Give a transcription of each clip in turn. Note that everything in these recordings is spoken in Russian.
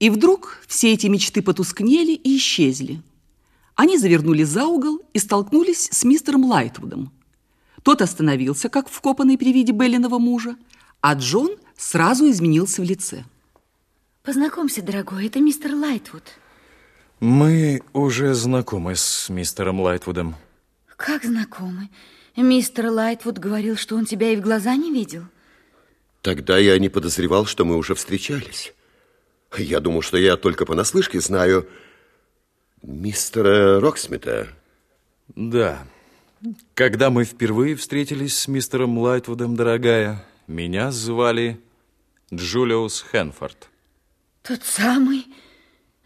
И вдруг все эти мечты потускнели и исчезли. Они завернули за угол и столкнулись с мистером Лайтвудом. Тот остановился, как вкопанный при виде Беллиного мужа, а Джон сразу изменился в лице. Познакомься, дорогой, это мистер Лайтвуд. Мы уже знакомы с мистером Лайтвудом. Как знакомы? Мистер Лайтвуд говорил, что он тебя и в глаза не видел. Тогда я не подозревал, что мы уже встречались. Я думал, что я только понаслышке знаю мистера Роксмита. Да. Когда мы впервые встретились с мистером Лайтвудом, дорогая, меня звали Джулиус Хенфорд. Тот самый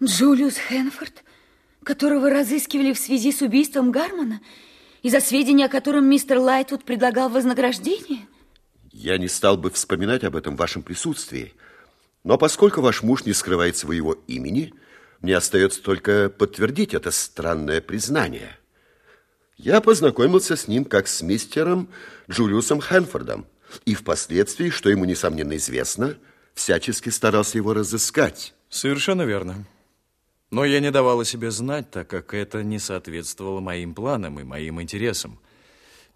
Джулиус Хенфорд, которого разыскивали в связи с убийством Гармона, и за сведения о котором мистер Лайтвуд предлагал вознаграждение? Я не стал бы вспоминать об этом в вашем присутствии. Но поскольку ваш муж не скрывает своего имени, мне остается только подтвердить это странное признание. Я познакомился с ним как с мистером Джулиусом Хэнфордом, и впоследствии, что ему, несомненно, известно, всячески старался его разыскать. Совершенно верно. Но я не давала себе знать, так как это не соответствовало моим планам и моим интересам.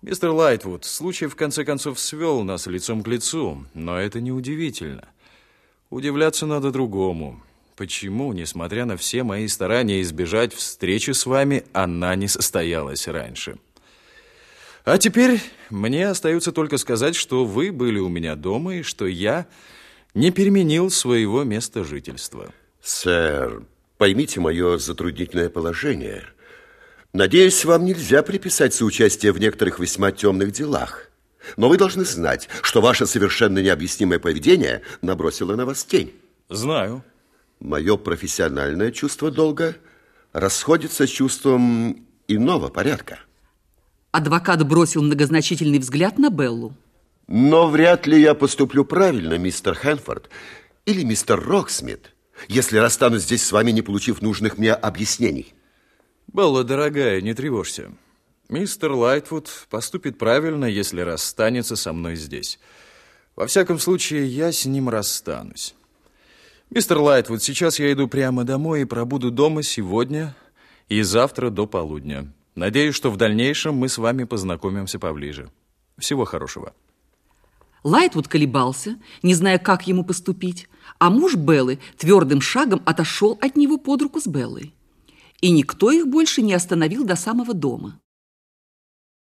Мистер Лайтвуд, случай в конце концов свел нас лицом к лицу, но это не удивительно. Удивляться надо другому. Почему, несмотря на все мои старания избежать встречи с вами, она не состоялась раньше? А теперь мне остается только сказать, что вы были у меня дома и что я не переменил своего места жительства. Сэр, поймите мое затруднительное положение. Надеюсь, вам нельзя приписать соучастие в некоторых весьма темных делах. Но вы должны знать, что ваше совершенно необъяснимое поведение набросило на вас тень. Знаю. Мое профессиональное чувство долга расходится с чувством иного порядка. Адвокат бросил многозначительный взгляд на Беллу. Но вряд ли я поступлю правильно, мистер Хэнфорд или мистер Роксмит, если расстанусь здесь с вами, не получив нужных мне объяснений. Белла, дорогая, не тревожься. Мистер Лайтвуд поступит правильно, если расстанется со мной здесь. Во всяком случае, я с ним расстанусь. Мистер Лайтвуд, сейчас я иду прямо домой и пробуду дома сегодня и завтра до полудня. Надеюсь, что в дальнейшем мы с вами познакомимся поближе. Всего хорошего. Лайтвуд колебался, не зная, как ему поступить, а муж Беллы твердым шагом отошел от него под руку с Беллой. И никто их больше не остановил до самого дома.